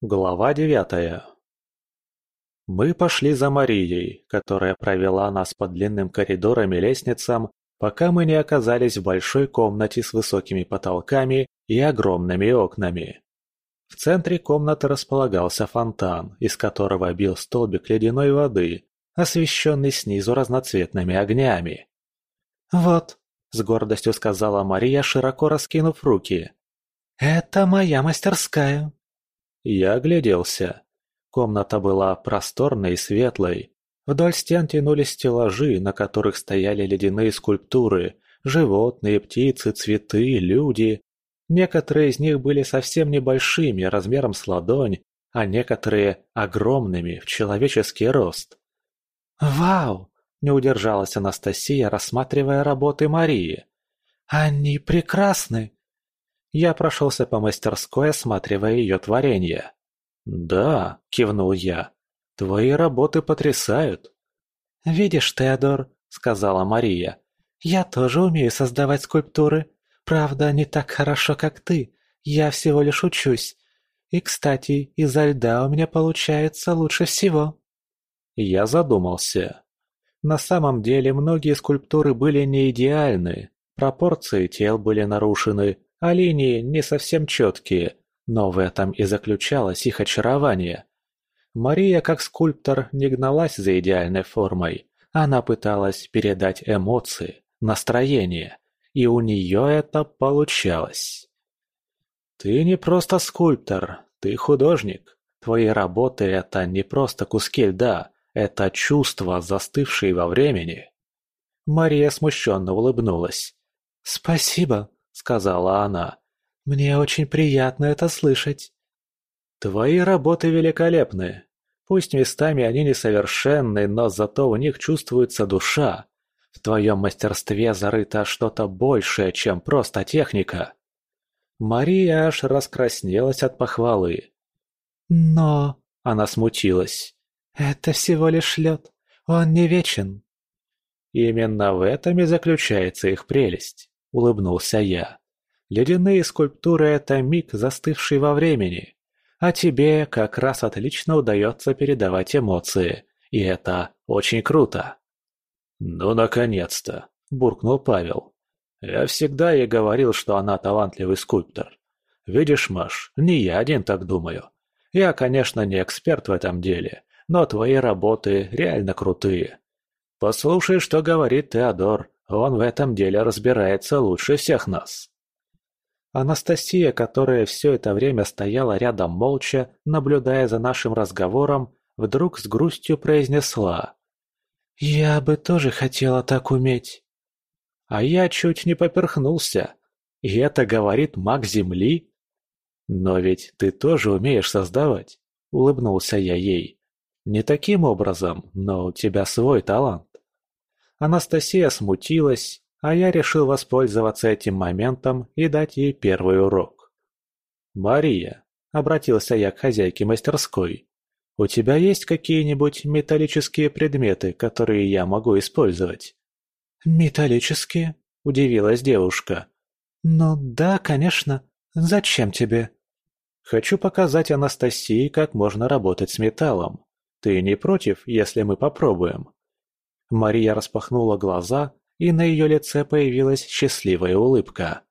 Глава девятая Мы пошли за Марией, которая провела нас по длинным коридорам и лестницам, пока мы не оказались в большой комнате с высокими потолками и огромными окнами. В центре комнаты располагался фонтан, из которого бил столбик ледяной воды, освещенный снизу разноцветными огнями. «Вот», — с гордостью сказала Мария, широко раскинув руки, — «это моя мастерская». Я огляделся. Комната была просторной и светлой. Вдоль стен тянулись стеллажи, на которых стояли ледяные скульптуры, животные, птицы, цветы, люди. Некоторые из них были совсем небольшими, размером с ладонь, а некоторые огромными, в человеческий рост. «Вау!» – не удержалась Анастасия, рассматривая работы Марии. «Они прекрасны!» Я прошелся по мастерской, осматривая ее творение. «Да», — кивнул я, — «твои работы потрясают». «Видишь, Теодор», — сказала Мария, — «я тоже умею создавать скульптуры. Правда, не так хорошо, как ты. Я всего лишь учусь. И, кстати, изо льда у меня получается лучше всего». Я задумался. На самом деле многие скульптуры были не идеальны, пропорции тел были нарушены, а линии не совсем четкие, но в этом и заключалось их очарование. Мария, как скульптор, не гналась за идеальной формой. Она пыталась передать эмоции, настроение, и у нее это получалось. «Ты не просто скульптор, ты художник. Твои работы – это не просто куски льда, это чувства, застывшие во времени». Мария смущенно улыбнулась. «Спасибо», сказала она. «Мне очень приятно это слышать». «Твои работы великолепны. Пусть местами они несовершенны, но зато у них чувствуется душа. В твоем мастерстве зарыто что-то большее, чем просто техника». Мария аж раскраснелась от похвалы. «Но...» — она смутилась. «Это всего лишь лед. Он не вечен». «Именно в этом и заключается их прелесть. – улыбнулся я. «Ледяные скульптуры – это миг, застывший во времени. А тебе как раз отлично удается передавать эмоции, и это очень круто». «Ну, наконец-то!» – буркнул Павел. «Я всегда ей говорил, что она талантливый скульптор. Видишь, Маш, не я один так думаю. Я, конечно, не эксперт в этом деле, но твои работы реально крутые. Послушай, что говорит Теодор, он в этом деле разбирается лучше всех нас. Анастасия, которая все это время стояла рядом молча, наблюдая за нашим разговором, вдруг с грустью произнесла. «Я бы тоже хотела так уметь». А я чуть не поперхнулся. И это говорит маг Земли? Но ведь ты тоже умеешь создавать, улыбнулся я ей. Не таким образом, но у тебя свой талант. Анастасия смутилась, а я решил воспользоваться этим моментом и дать ей первый урок. «Мария», — обратился я к хозяйке мастерской, — «у тебя есть какие-нибудь металлические предметы, которые я могу использовать?» «Металлические?» — удивилась девушка. «Ну да, конечно. Зачем тебе?» «Хочу показать Анастасии, как можно работать с металлом. Ты не против, если мы попробуем?» Мария распахнула глаза, и на ее лице появилась счастливая улыбка.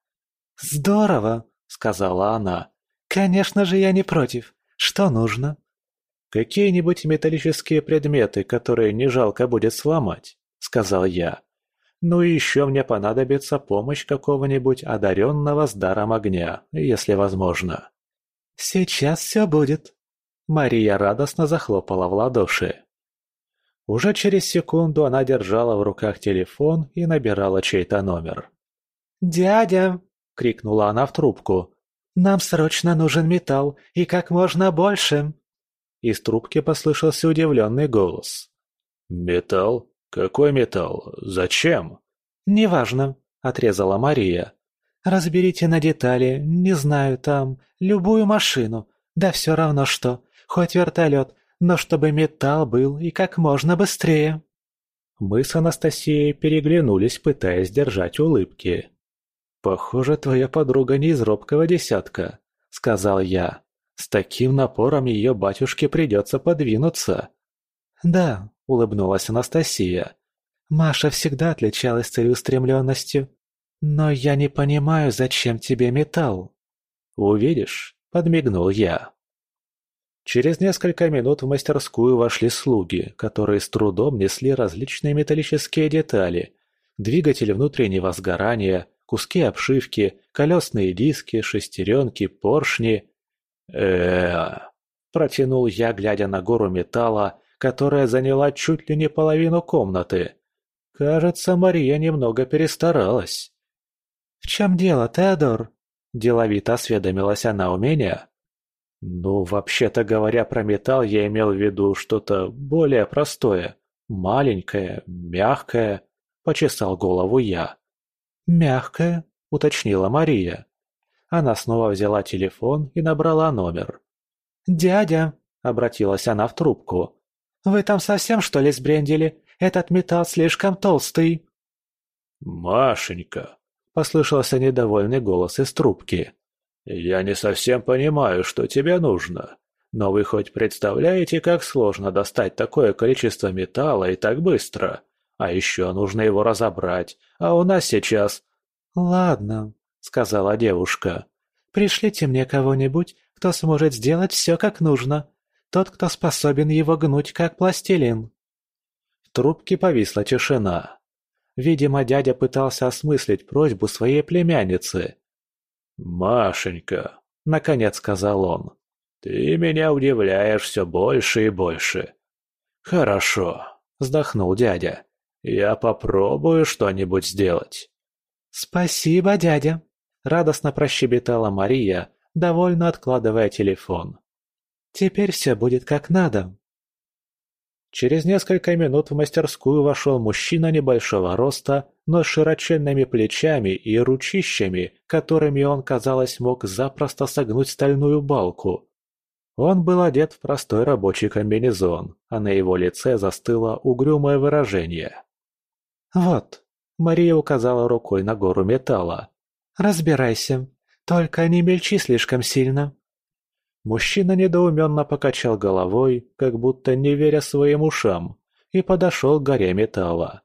«Здорово!» — сказала она. «Конечно же я не против. Что нужно?» «Какие-нибудь металлические предметы, которые не жалко будет сломать», — сказал я. «Ну и еще мне понадобится помощь какого-нибудь одаренного с даром огня, если возможно». «Сейчас все будет». Мария радостно захлопала в ладоши. Уже через секунду она держала в руках телефон и набирала чей-то номер. «Дядя!» — крикнула она в трубку. «Нам срочно нужен металл, и как можно больше!» Из трубки послышался удивленный голос. «Металл? Какой металл? Зачем?» «Неважно», — отрезала Мария. «Разберите на детали, не знаю, там, любую машину, да все равно что, хоть вертолет, но чтобы металл был и как можно быстрее. Мы с Анастасией переглянулись, пытаясь держать улыбки. «Похоже, твоя подруга не из робкого десятка», — сказал я. С таким напором ее батюшке придется подвинуться. «Да», — улыбнулась Анастасия. «Маша всегда отличалась целеустремленностью. Но я не понимаю, зачем тебе металл?» «Увидишь», — подмигнул я. Через несколько минут в мастерскую вошли слуги, которые с трудом несли различные металлические детали. Двигатели внутреннего сгорания, куски обшивки, колесные диски, шестеренки, поршни. э протянул я, глядя на гору металла, которая заняла чуть ли не половину комнаты. Кажется, Мария немного перестаралась. «В чем дело, Теодор?» – деловито осведомилась она у меня. Ну, вообще-то говоря про металл, я имел в виду что-то более простое. Маленькое, мягкое. Почесал голову я. «Мягкое?» – уточнила Мария. Она снова взяла телефон и набрала номер. «Дядя!» – обратилась она в трубку. «Вы там совсем что ли сбрендили? Этот металл слишком толстый!» «Машенька!» – послышался недовольный голос из трубки. «Я не совсем понимаю, что тебе нужно. Но вы хоть представляете, как сложно достать такое количество металла и так быстро? А еще нужно его разобрать, а у нас сейчас...» «Ладно», — сказала девушка. «Пришлите мне кого-нибудь, кто сможет сделать все как нужно. Тот, кто способен его гнуть, как пластилин». В трубке повисла тишина. Видимо, дядя пытался осмыслить просьбу своей племянницы, «Машенька», — наконец сказал он, — «ты меня удивляешь все больше и больше». «Хорошо», — вздохнул дядя, — «я попробую что-нибудь сделать». «Спасибо, дядя», — радостно прощебетала Мария, довольно откладывая телефон. «Теперь все будет как надо». Через несколько минут в мастерскую вошел мужчина небольшого роста, но с широченными плечами и ручищами, которыми он, казалось, мог запросто согнуть стальную балку. Он был одет в простой рабочий комбинезон, а на его лице застыло угрюмое выражение. «Вот», — Мария указала рукой на гору металла, — «разбирайся, только не мельчи слишком сильно». Мужчина недоуменно покачал головой, как будто не веря своим ушам, и подошел к горе металла.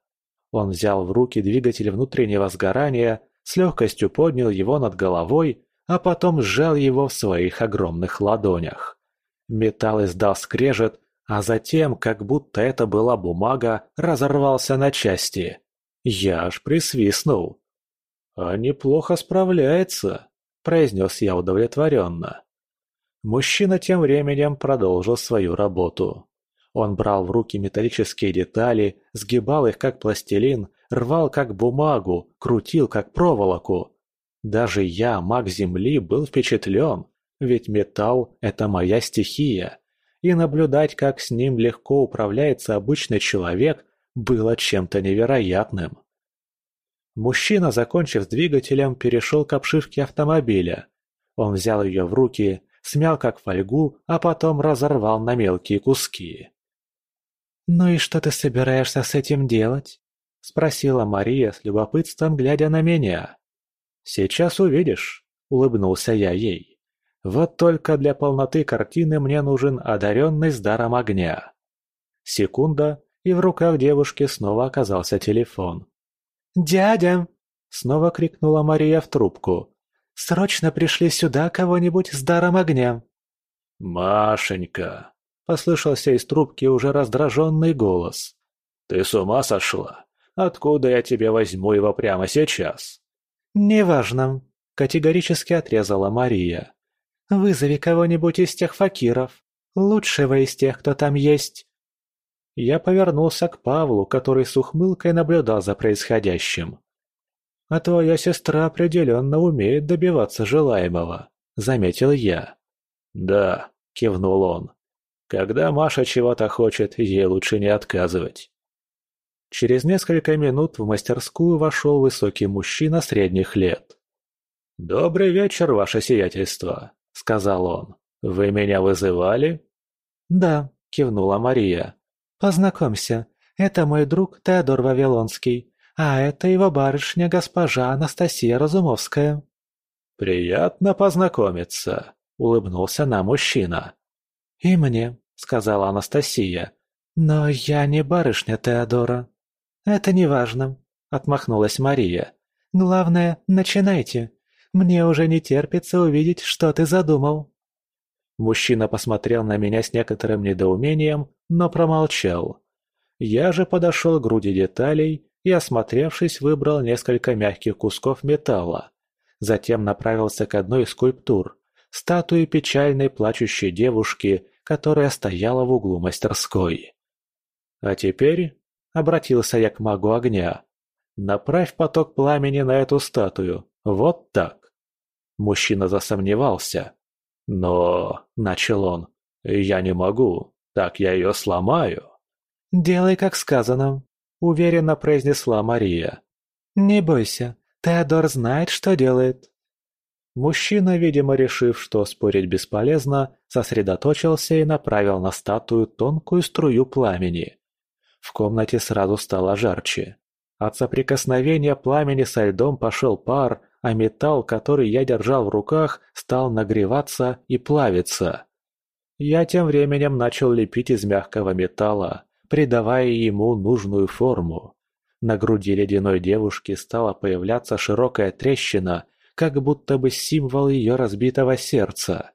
Он взял в руки двигатель внутреннего сгорания, с легкостью поднял его над головой, а потом сжал его в своих огромных ладонях. Металл издал скрежет, а затем, как будто это была бумага, разорвался на части. Я аж присвистнул. «А неплохо справляется», — произнес я удовлетворенно. Мужчина тем временем продолжил свою работу. Он брал в руки металлические детали, сгибал их как пластилин, рвал как бумагу, крутил как проволоку. Даже я, маг Земли, был впечатлен, ведь металл – это моя стихия. И наблюдать, как с ним легко управляется обычный человек, было чем-то невероятным. Мужчина, закончив с двигателем, перешел к обшивке автомобиля. Он взял ее в руки, смял как фольгу, а потом разорвал на мелкие куски. «Ну и что ты собираешься с этим делать?» – спросила Мария с любопытством, глядя на меня. «Сейчас увидишь», – улыбнулся я ей. «Вот только для полноты картины мне нужен одаренный с даром огня». Секунда, и в руках девушки снова оказался телефон. «Дядя!» – снова крикнула Мария в трубку. Срочно пришли сюда кого-нибудь с даром огня!» «Машенька!» — послышался из трубки уже раздраженный голос. «Ты с ума сошла? Откуда я тебе возьму его прямо сейчас?» «Неважно», — категорически отрезала Мария. «Вызови кого-нибудь из тех факиров. Лучшего из тех, кто там есть». Я повернулся к Павлу, который с ухмылкой наблюдал за происходящим. «А твоя сестра определенно умеет добиваться желаемого», — заметил я. «Да», — кивнул он. «Когда Маша чего-то хочет, ей лучше не отказывать». Через несколько минут в мастерскую вошел высокий мужчина средних лет. «Добрый вечер, ваше сиятельство», — сказал он. «Вы меня вызывали?» «Да», — кивнула Мария. «Познакомься, это мой друг Теодор Вавилонский. А это его барышня госпожа Анастасия Разумовская». «Приятно познакомиться», — улыбнулся на мужчина. «И мне», — сказала Анастасия. «Но я не барышня Теодора». «Это не важно», — отмахнулась Мария. «Главное, начинайте. Мне уже не терпится увидеть, что ты задумал». Мужчина посмотрел на меня с некоторым недоумением, но промолчал. Я же подошел к груди деталей и, осмотревшись, выбрал несколько мягких кусков металла. Затем направился к одной из скульптур, статуе печальной плачущей девушки, которая стояла в углу мастерской. «А теперь», — обратился я к магу огня, — «направь поток пламени на эту статую, вот так». Мужчина засомневался. «Но», — начал он, — «я не могу, так я ее сломаю». «Делай, как сказано», — уверенно произнесла Мария. «Не бойся, Теодор знает, что делает». Мужчина, видимо, решив, что спорить бесполезно, сосредоточился и направил на статую тонкую струю пламени. В комнате сразу стало жарче. От соприкосновения пламени со льдом пошел пар, а металл, который я держал в руках, стал нагреваться и плавиться. Я тем временем начал лепить из мягкого металла, придавая ему нужную форму. На груди ледяной девушки стала появляться широкая трещина, как будто бы символ ее разбитого сердца.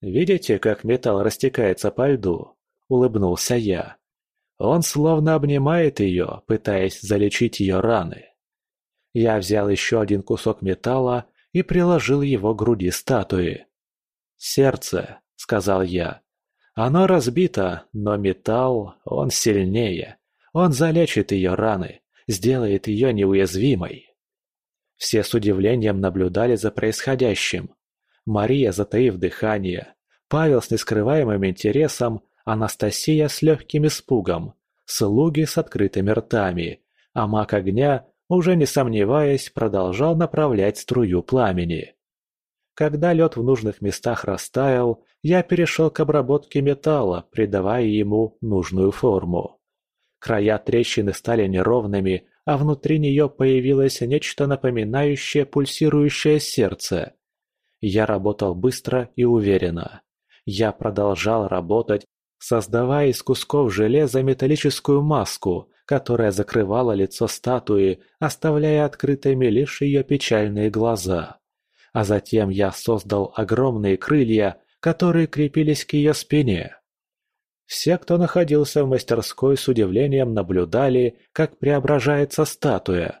«Видите, как металл растекается по льду?» – улыбнулся я. Он словно обнимает ее, пытаясь залечить ее раны. Я взял еще один кусок металла и приложил его к груди статуи. «Сердце», — сказал я. «Оно разбито, но металл, он сильнее. Он залечит ее раны, сделает ее неуязвимой». Все с удивлением наблюдали за происходящим. Мария, затаив дыхание, Павел с нескрываемым интересом, Анастасия с легким испугом, слуги с открытыми ртами, а маг огня, уже не сомневаясь, продолжал направлять струю пламени. Когда лед в нужных местах растаял, я перешел к обработке металла, придавая ему нужную форму. Края трещины стали неровными, а внутри нее появилось нечто напоминающее пульсирующее сердце. Я работал быстро и уверенно. Я продолжал работать, создавая из кусков железа металлическую маску, которая закрывала лицо статуи, оставляя открытыми лишь ее печальные глаза. А затем я создал огромные крылья, которые крепились к ее спине. Все, кто находился в мастерской, с удивлением наблюдали, как преображается статуя.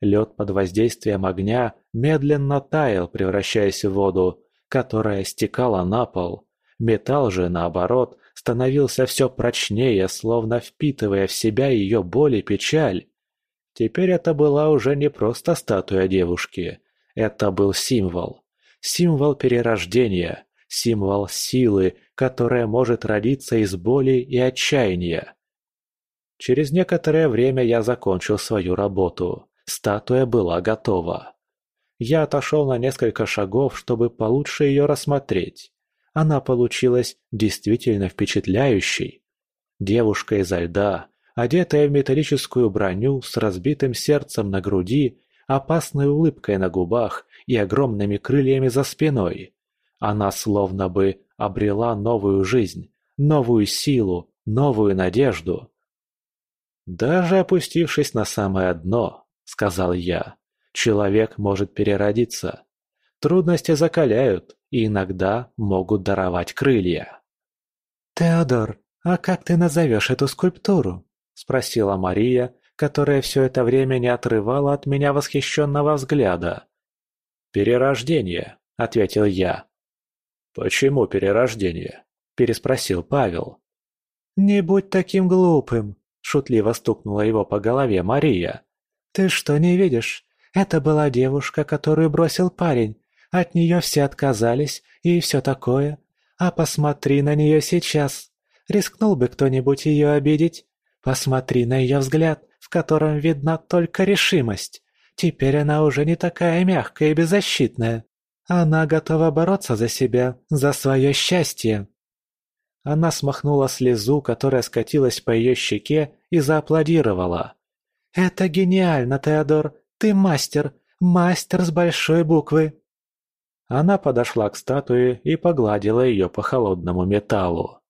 Лед под воздействием огня медленно таял, превращаясь в воду, которая стекала на пол. Металл же, наоборот, становился все прочнее, словно впитывая в себя ее боль и печаль. Теперь это была уже не просто статуя девушки. Это был символ. Символ перерождения, символ силы, которая может родиться из боли и отчаяния. Через некоторое время я закончил свою работу. Статуя была готова. Я отошел на несколько шагов, чтобы получше ее рассмотреть. Она получилась действительно впечатляющей. Девушка изо льда, одетая в металлическую броню с разбитым сердцем на груди, опасной улыбкой на губах и огромными крыльями за спиной. Она словно бы обрела новую жизнь, новую силу, новую надежду. «Даже опустившись на самое дно», — сказал я, — «человек может переродиться. Трудности закаляют, и иногда могут даровать крылья. «Теодор, а как ты назовешь эту скульптуру?» – спросила Мария, которая все это время не отрывала от меня восхищенного взгляда. «Перерождение», – ответил я. «Почему перерождение?» – переспросил Павел. «Не будь таким глупым», – шутливо стукнула его по голове Мария. «Ты что, не видишь? Это была девушка, которую бросил парень, от нее все отказались и все такое. А посмотри на нее сейчас. Рискнул бы кто-нибудь ее обидеть? Посмотри на ее взгляд, в котором видна только решимость. Теперь она уже не такая мягкая и беззащитная. Она готова бороться за себя, за свое счастье. Она смахнула слезу, которая скатилась по ее щеке, и зааплодировала. «Это гениально, Теодор! Ты мастер! Мастер с большой буквы!» Она подошла к статуе и погладила ее по холодному металлу.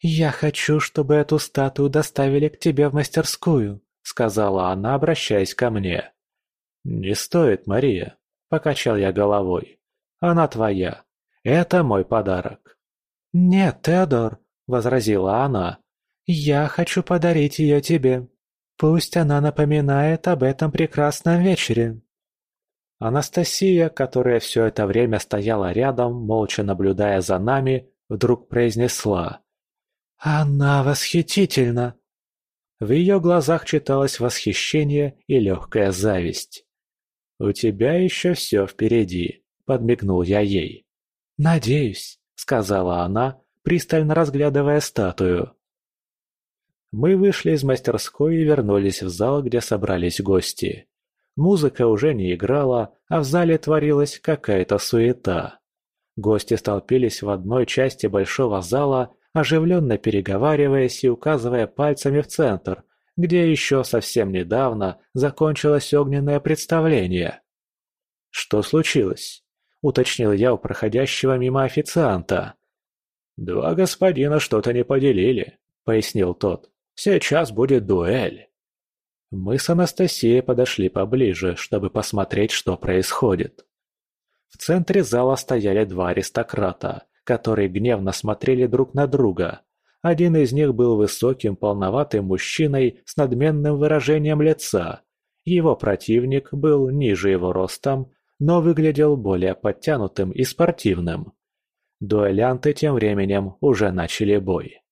«Я хочу, чтобы эту статую доставили к тебе в мастерскую», — сказала она, обращаясь ко мне. «Не стоит, Мария», — покачал я головой. «Она твоя. Это мой подарок». «Нет, Теодор», — возразила она. «Я хочу подарить ее тебе. Пусть она напоминает об этом прекрасном вечере». Анастасия, которая все это время стояла рядом, молча наблюдая за нами, вдруг произнесла. «Она восхитительна!» В ее глазах читалось восхищение и легкая зависть. «У тебя еще все впереди», — подмигнул я ей. «Надеюсь», — сказала она, пристально разглядывая статую. Мы вышли из мастерской и вернулись в зал, где собрались гости. Музыка уже не играла, а в зале творилась какая-то суета. Гости столпились в одной части большого зала, оживленно переговариваясь и указывая пальцами в центр, где еще совсем недавно закончилось огненное представление. «Что случилось?» – уточнил я у проходящего мимо официанта. «Два господина что-то не поделили», – пояснил тот. «Сейчас будет дуэль». Мы с Анастасией подошли поближе, чтобы посмотреть, что происходит. В центре зала стояли два аристократа, которые гневно смотрели друг на друга. Один из них был высоким, полноватым мужчиной с надменным выражением лица. Его противник был ниже его ростом, но выглядел более подтянутым и спортивным. Дуэлянты тем временем уже начали бой.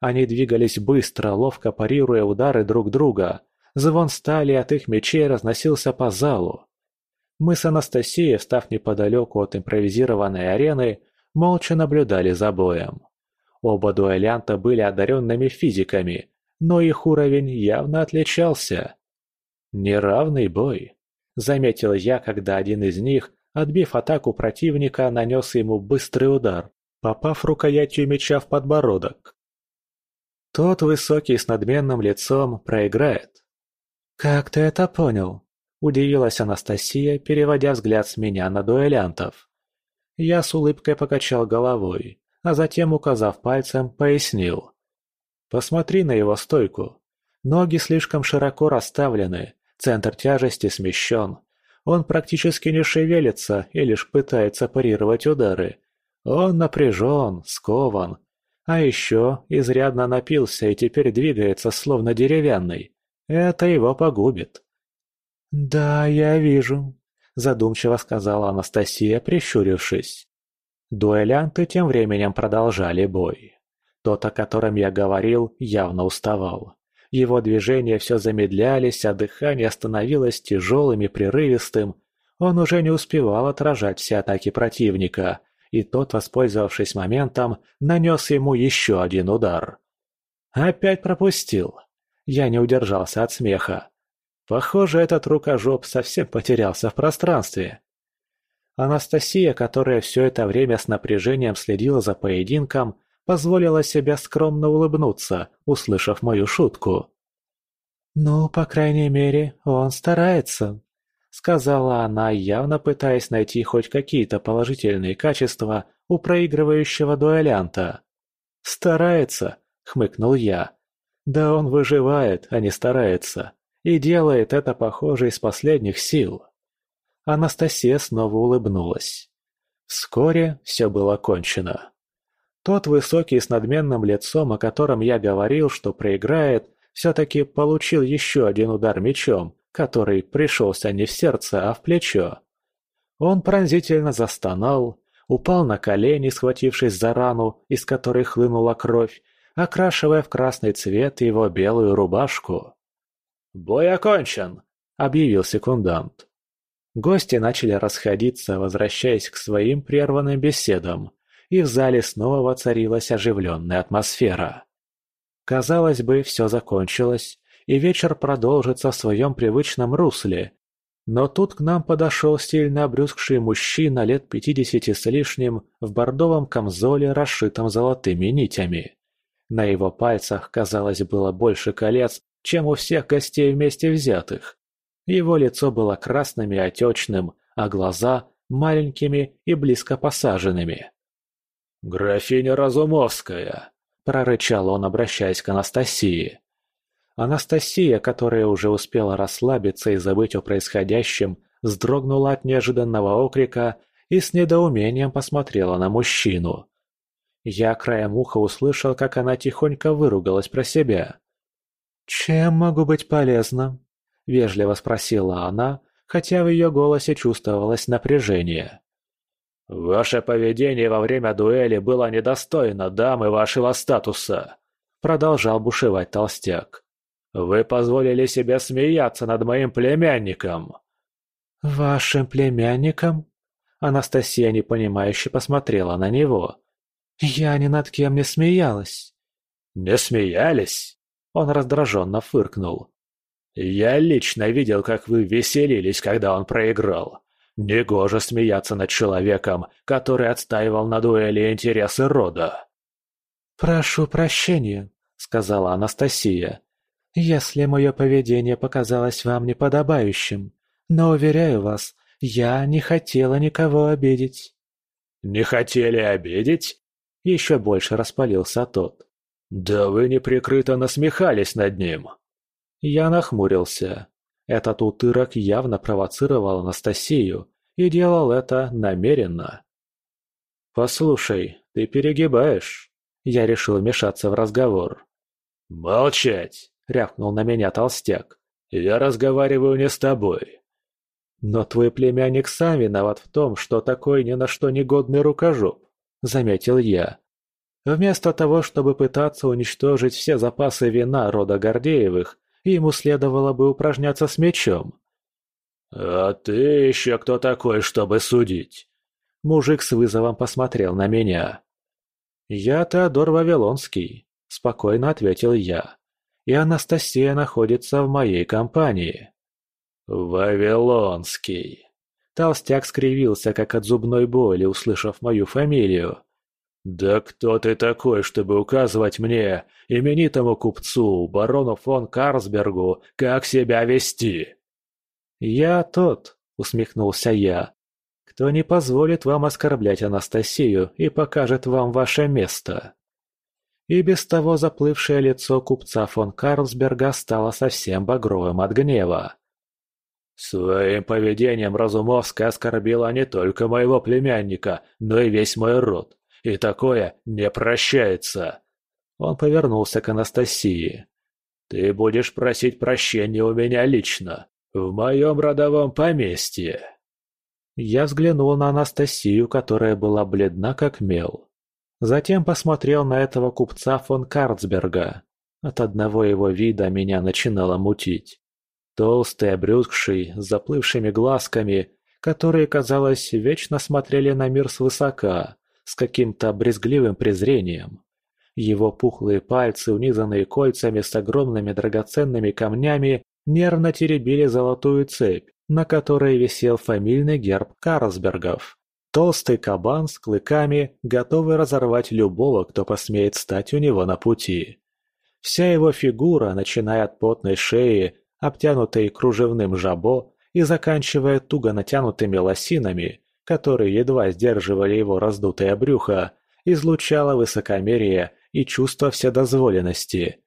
Они двигались быстро, ловко парируя удары друг друга – Звон стали от их мечей разносился по залу. Мы с Анастасией, встав неподалеку от импровизированной арены, молча наблюдали за боем. Оба дуэлянта были одаренными физиками, но их уровень явно отличался. «Неравный бой», — заметил я, когда один из них, отбив атаку противника, нанес ему быстрый удар, попав рукоятью меча в подбородок. Тот высокий с надменным лицом проиграет. «Как ты это понял?» – удивилась Анастасия, переводя взгляд с меня на дуэлянтов. Я с улыбкой покачал головой, а затем, указав пальцем, пояснил. «Посмотри на его стойку. Ноги слишком широко расставлены, центр тяжести смещен. Он практически не шевелится и лишь пытается парировать удары. Он напряжен, скован. А еще изрядно напился и теперь двигается словно деревянный. Это его погубит. «Да, я вижу», – задумчиво сказала Анастасия, прищурившись. Дуэлянты тем временем продолжали бой. Тот, о котором я говорил, явно уставал. Его движения все замедлялись, а дыхание становилось тяжелым и прерывистым. Он уже не успевал отражать все атаки противника, и тот, воспользовавшись моментом, нанес ему еще один удар. Опять пропустил. Я не удержался от смеха. Похоже, этот рукожоп совсем потерялся в пространстве. Анастасия, которая все это время с напряжением следила за поединком, позволила себе скромно улыбнуться, услышав мою шутку. «Ну, по крайней мере, он старается», — сказала она, явно пытаясь найти хоть какие-то положительные качества у проигрывающего дуэлянта. «Старается», — хмыкнул я, да он выживает, а не старается. И делает это, похоже, из последних сил. Анастасия снова улыбнулась. Вскоре все было кончено. Тот высокий с надменным лицом, о котором я говорил, что проиграет, все-таки получил еще один удар мечом, который пришелся не в сердце, а в плечо. Он пронзительно застонал, упал на колени, схватившись за рану, из которой хлынула кровь, окрашивая в красный цвет его белую рубашку. «Бой окончен!» – объявил секундант. Гости начали расходиться, возвращаясь к своим прерванным беседам, и в зале снова воцарилась оживленная атмосфера. Казалось бы, все закончилось, и вечер продолжится в своем привычном русле. Но тут к нам подошел сильно обрюзгший мужчина лет пятидесяти с лишним в бордовом камзоле, расшитом золотыми нитями. На его пальцах, казалось, было больше колец, чем у всех гостей вместе взятых. Его лицо было красным и отечным, а глаза маленькими и близко посаженными. «Графиня Разумовская!» – прорычал он, обращаясь к Анастасии. Анастасия, которая уже успела расслабиться и забыть о происходящем, вздрогнула от неожиданного окрика и с недоумением посмотрела на мужчину. Я краем уха услышал, как она тихонько выругалась про себя. «Чем могу быть полезна?» – вежливо спросила она, хотя в ее голосе чувствовалось напряжение. «Ваше поведение во время дуэли было недостойно дамы вашего статуса», – продолжал бушевать толстяк. «Вы позволили себе смеяться над моим племянником». «Вашим племянником?» Анастасия непонимающе посмотрела на него. «Я ни над кем не смеялась». «Не смеялись?» Он раздраженно фыркнул. «Я лично видел, как вы веселились, когда он проиграл. Негоже смеяться над человеком, который отстаивал на дуэли интересы рода». «Прошу прощения», — сказала Анастасия, — «если мое поведение показалось вам неподобающим, но, уверяю вас, я не хотела никого обидеть». «Не хотели обидеть?» — еще больше распалился тот. «Да вы неприкрыто насмехались над ним!» Я нахмурился. Этот утырок явно провоцировал Анастасию и делал это намеренно. «Послушай, ты перегибаешь?» Я решил вмешаться в разговор. «Молчать!» — рявкнул на меня толстяк. «Я разговариваю не с тобой». «Но твой племянник сам виноват в том, что такой ни на что негодный рукожоп», — заметил я. Вместо того, чтобы пытаться уничтожить все запасы вина рода Гордеевых, ему следовало бы упражняться с мечом. «А ты еще кто такой, чтобы судить?» Мужик с вызовом посмотрел на меня. «Я Теодор Вавилонский», — спокойно ответил я. «И Анастасия находится в моей компании». «Вавилонский». Толстяк скривился, как от зубной боли, услышав мою фамилию. «Да кто ты такой, чтобы указывать мне, именитому купцу, барону фон Карлсбергу, как себя вести?» «Я тот», — усмехнулся я, — «кто не позволит вам оскорблять Анастасию и покажет вам ваше место». И без того заплывшее лицо купца фон Карлсберга стало совсем багровым от гнева. «Своим поведением Разумовская оскорбила не только моего племянника, но и весь мой род. И такое не прощается. Он повернулся к Анастасии. Ты будешь просить прощения у меня лично, в моем родовом поместье. Я взглянул на Анастасию, которая была бледна как мел. Затем посмотрел на этого купца фон Карлсберга. От одного его вида меня начинало мутить. Толстый, обрюзгший, с заплывшими глазками, которые, казалось, вечно смотрели на мир свысока, с каким-то брезгливым презрением. Его пухлые пальцы, унизанные кольцами с огромными драгоценными камнями, нервно теребили золотую цепь, на которой висел фамильный герб Карлсбергов. Толстый кабан с клыками, готовый разорвать любого, кто посмеет стать у него на пути. Вся его фигура, начиная от потной шеи, обтянутой кружевным жабо и заканчивая туго натянутыми лосинами, которые едва сдерживали его раздутое брюхо, излучало высокомерие и чувство вседозволенности.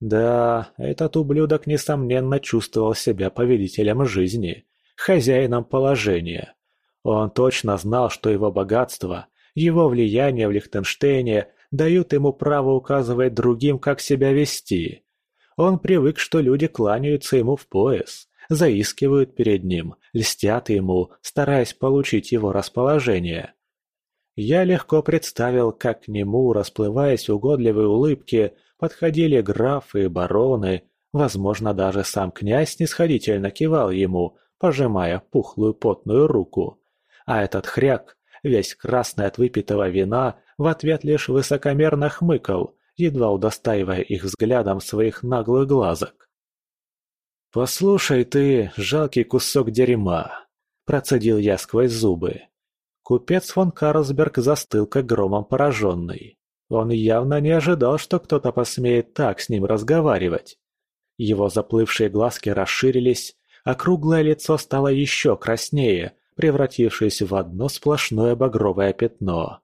Да, этот ублюдок, несомненно, чувствовал себя повелителем жизни, хозяином положения. Он точно знал, что его богатство, его влияние в Лихтенштейне дают ему право указывать другим, как себя вести. Он привык, что люди кланяются ему в пояс, заискивают перед ним, льстят ему, стараясь получить его расположение. Я легко представил, как к нему, расплываясь в угодливой улыбке, подходили графы и бароны, возможно, даже сам князь снисходительно кивал ему, пожимая пухлую потную руку. А этот хряк, весь красный от выпитого вина, в ответ лишь высокомерно хмыкал, едва удостаивая их взглядом своих наглых глазок. «Послушай ты, жалкий кусок дерьма!» – процедил я сквозь зубы. Купец фон Карлсберг застыл, как громом пораженный. Он явно не ожидал, что кто-то посмеет так с ним разговаривать. Его заплывшие глазки расширились, а круглое лицо стало еще краснее, превратившись в одно сплошное багровое пятно.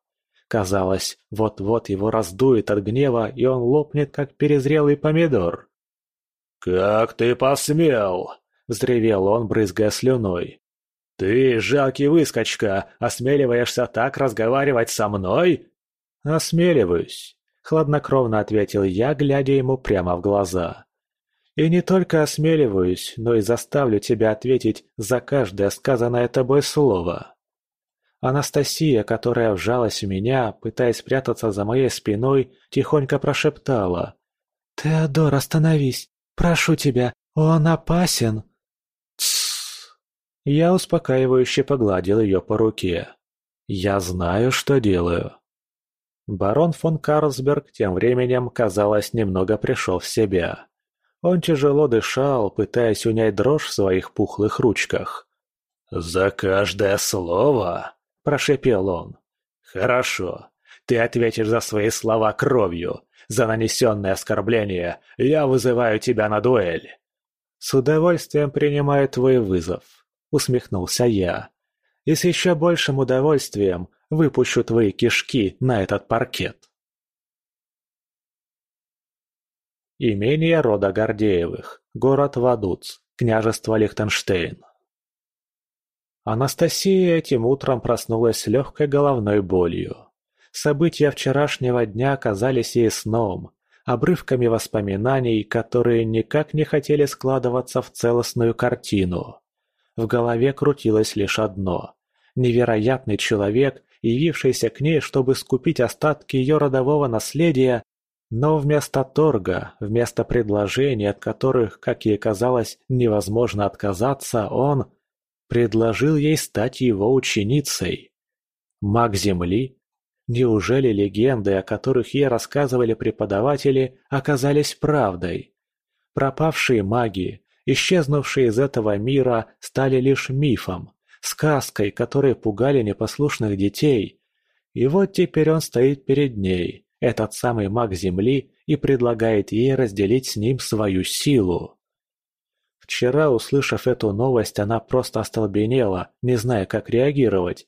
Казалось, вот-вот его раздует от гнева, и он лопнет, как перезрелый помидор. «Как ты посмел!» – взревел он, брызгая слюной. «Ты, жалкий выскочка, осмеливаешься так разговаривать со мной?» «Осмеливаюсь», – хладнокровно ответил я, глядя ему прямо в глаза. «И не только осмеливаюсь, но и заставлю тебя ответить за каждое сказанное тобой слово». Анастасия, которая вжалась в меня, пытаясь спрятаться за моей спиной, тихонько прошептала. «Теодор, остановись! Прошу тебя, он опасен!» «Тссс!» Я успокаивающе погладил ее по руке. «Я знаю, что делаю». Барон фон Карлсберг тем временем, казалось, немного пришел в себя. Он тяжело дышал, пытаясь унять дрожь в своих пухлых ручках. «За каждое слово!» – прошепел он. «Хорошо. Ты ответишь за свои слова кровью. За нанесенное оскорбление я вызываю тебя на дуэль». «С удовольствием принимаю твой вызов», – усмехнулся я. «И с еще большим удовольствием выпущу твои кишки на этот паркет». Имение рода Гордеевых, город Вадуц, княжество Лихтенштейн. Анастасия этим утром проснулась с легкой головной болью. События вчерашнего дня казались ей сном, обрывками воспоминаний, которые никак не хотели складываться в целостную картину. В голове крутилось лишь одно – невероятный человек, явившийся к ней, чтобы скупить остатки ее родового наследия, но вместо торга, вместо предложений, от которых, как ей казалось, невозможно отказаться, он – предложил ей стать его ученицей. Маг Земли? Неужели легенды, о которых ей рассказывали преподаватели, оказались правдой? Пропавшие маги, исчезнувшие из этого мира, стали лишь мифом, сказкой, которые пугали непослушных детей. И вот теперь он стоит перед ней, этот самый маг Земли, и предлагает ей разделить с ним свою силу. Вчера, услышав эту новость, она просто остолбенела, не зная, как реагировать.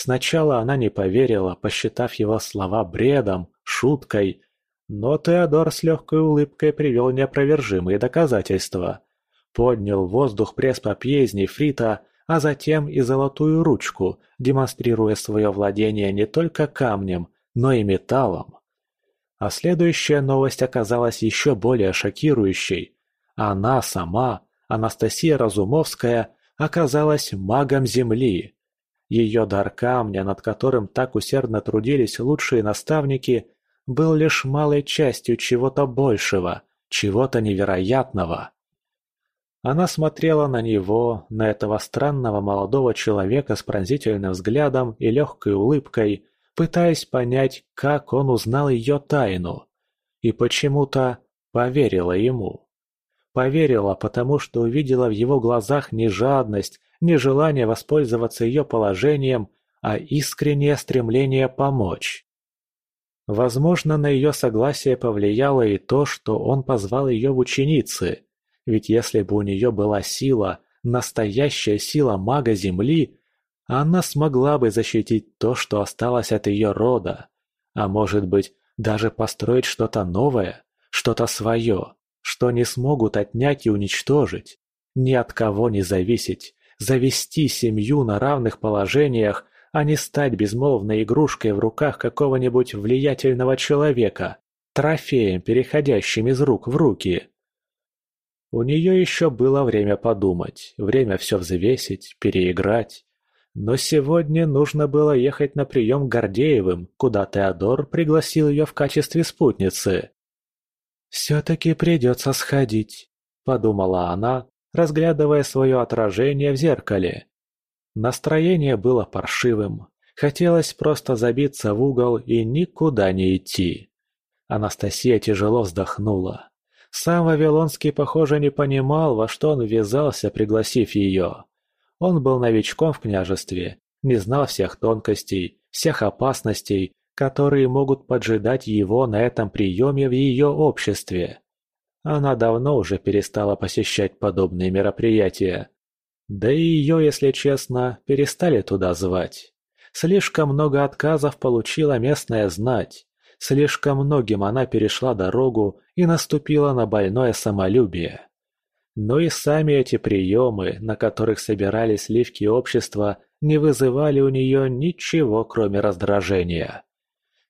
Сначала она не поверила, посчитав его слова бредом, шуткой. Но Теодор с легкой улыбкой привел неопровержимые доказательства. Поднял в воздух пресс-папье из нефрита, а затем и золотую ручку, демонстрируя свое владение не только камнем, но и металлом. А следующая новость оказалась еще более шокирующей. Она сама Анастасия Разумовская оказалась магом Земли. Ее дар камня, над которым так усердно трудились лучшие наставники, был лишь малой частью чего-то большего, чего-то невероятного. Она смотрела на него, на этого странного молодого человека с пронзительным взглядом и легкой улыбкой, пытаясь понять, как он узнал ее тайну, и почему-то поверила ему. Поверила, потому что увидела в его глазах не жадность, не желание воспользоваться ее положением, а искреннее стремление помочь. Возможно, на ее согласие повлияло и то, что он позвал ее в ученицы, ведь если бы у нее была сила, настоящая сила мага Земли, она смогла бы защитить то, что осталось от ее рода, а может быть, даже построить что-то новое, что-то свое что не смогут отнять и уничтожить, ни от кого не зависеть, завести семью на равных положениях, а не стать безмолвной игрушкой в руках какого-нибудь влиятельного человека, трофеем, переходящим из рук в руки. У нее еще было время подумать, время все взвесить, переиграть. Но сегодня нужно было ехать на прием к Гордеевым, куда Теодор пригласил ее в качестве спутницы. «Все-таки придется сходить», — подумала она, разглядывая свое отражение в зеркале. Настроение было паршивым. Хотелось просто забиться в угол и никуда не идти. Анастасия тяжело вздохнула. Сам Вавилонский, похоже, не понимал, во что он ввязался, пригласив ее. Он был новичком в княжестве, не знал всех тонкостей, всех опасностей которые могут поджидать его на этом приеме в ее обществе. Она давно уже перестала посещать подобные мероприятия. Да и ее, если честно, перестали туда звать. Слишком много отказов получила местная знать. Слишком многим она перешла дорогу и наступила на больное самолюбие. Но и сами эти приемы, на которых собирались сливки общества, не вызывали у нее ничего, кроме раздражения.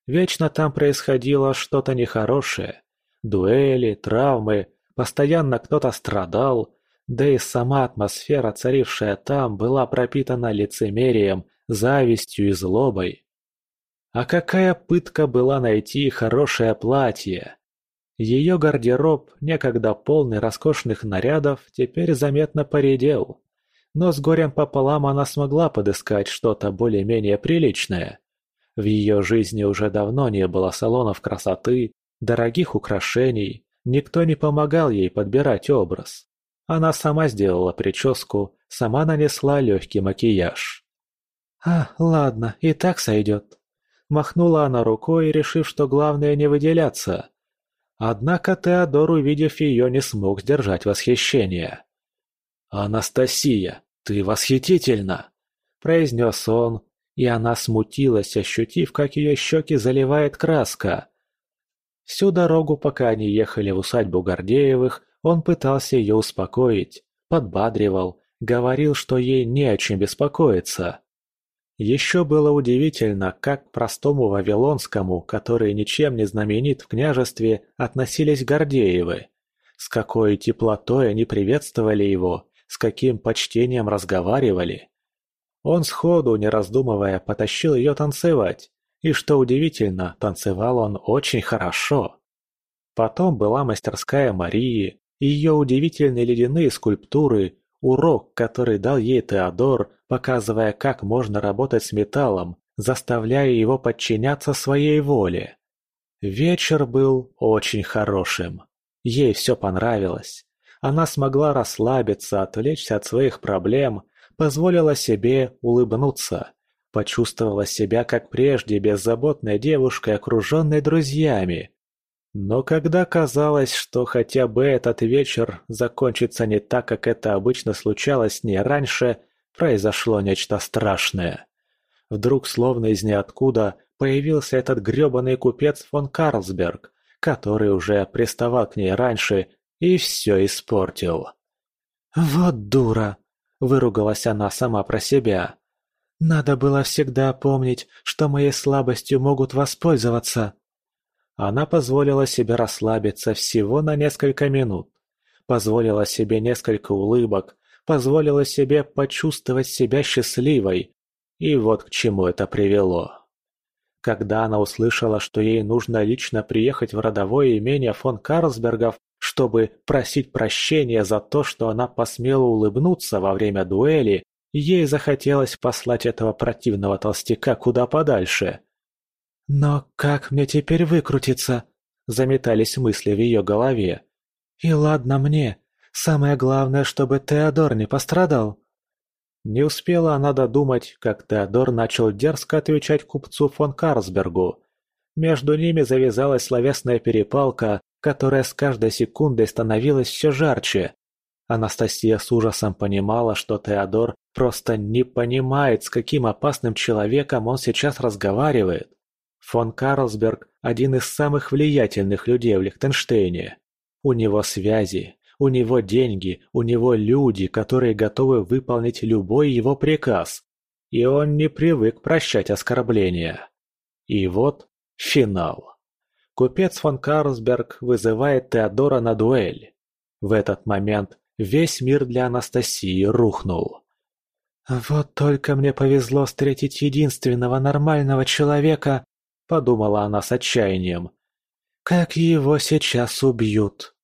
Вечно там происходило что-то нехорошее. Дуэли, травмы, постоянно кто-то страдал, да и сама атмосфера, царившая там, была пропитана лицемерием, завистью и злобой. А какая пытка была найти хорошее платье! Ее гардероб, некогда полный роскошных нарядов, теперь заметно поредел. Но с горем пополам она смогла подыскать что-то более-менее приличное. В ее жизни уже давно не было салонов красоты, дорогих украшений, никто не помогал ей подбирать образ. Она сама сделала прическу, сама нанесла легкий макияж. «А, ладно, и так сойдет». Махнула она рукой, решив, что главное не выделяться. Однако Теодор, увидев ее, не смог сдержать восхищение. «Анастасия, ты восхитительна!» – произнес он, и она смутилась, ощутив, как ее щеки заливает краска. Всю дорогу, пока они ехали в усадьбу Гордеевых, он пытался ее успокоить, подбадривал, говорил, что ей не о чем беспокоиться. Еще было удивительно, как к простому Вавилонскому, который ничем не знаменит в княжестве, относились Гордеевы. С какой теплотой они приветствовали его, с каким почтением разговаривали. Он сходу, не раздумывая, потащил ее танцевать. И что удивительно, танцевал он очень хорошо. Потом была мастерская Марии, ее удивительные ледяные скульптуры, урок, который дал ей Теодор, показывая, как можно работать с металлом, заставляя его подчиняться своей воле. Вечер был очень хорошим. Ей все понравилось. Она смогла расслабиться, отвлечься от своих проблем, позволила себе улыбнуться. Почувствовала себя как прежде беззаботной девушкой, окруженной друзьями. Но когда казалось, что хотя бы этот вечер закончится не так, как это обычно случалось с ней раньше, произошло нечто страшное. Вдруг, словно из ниоткуда, появился этот грёбаный купец фон Карлсберг, который уже приставал к ней раньше и все испортил. «Вот дура!» – выругалась она сама про себя. «Надо было всегда помнить, что моей слабостью могут воспользоваться». Она позволила себе расслабиться всего на несколько минут. Позволила себе несколько улыбок, позволила себе почувствовать себя счастливой. И вот к чему это привело. Когда она услышала, что ей нужно лично приехать в родовое имение фон Карлсбергов, чтобы просить прощения за то, что она посмела улыбнуться во время дуэли, ей захотелось послать этого противного толстяка куда подальше. «Но как мне теперь выкрутиться?» – заметались мысли в ее голове. «И ладно мне. Самое главное, чтобы Теодор не пострадал». Не успела она додумать, как Теодор начал дерзко отвечать купцу фон Карлсбергу. Между ними завязалась словесная перепалка, которая с каждой секундой становилась все жарче. Анастасия с ужасом понимала, что Теодор просто не понимает, с каким опасным человеком он сейчас разговаривает. Фон Карлсберг – один из самых влиятельных людей в Лихтенштейне. У него связи, у него деньги, у него люди, которые готовы выполнить любой его приказ. И он не привык прощать оскорбления. И вот финал. Купец фон Карлсберг вызывает Теодора на дуэль. В этот момент весь мир для Анастасии рухнул. «Вот только мне повезло встретить единственного нормального человека, подумала она с отчаянием. Как его сейчас убьют?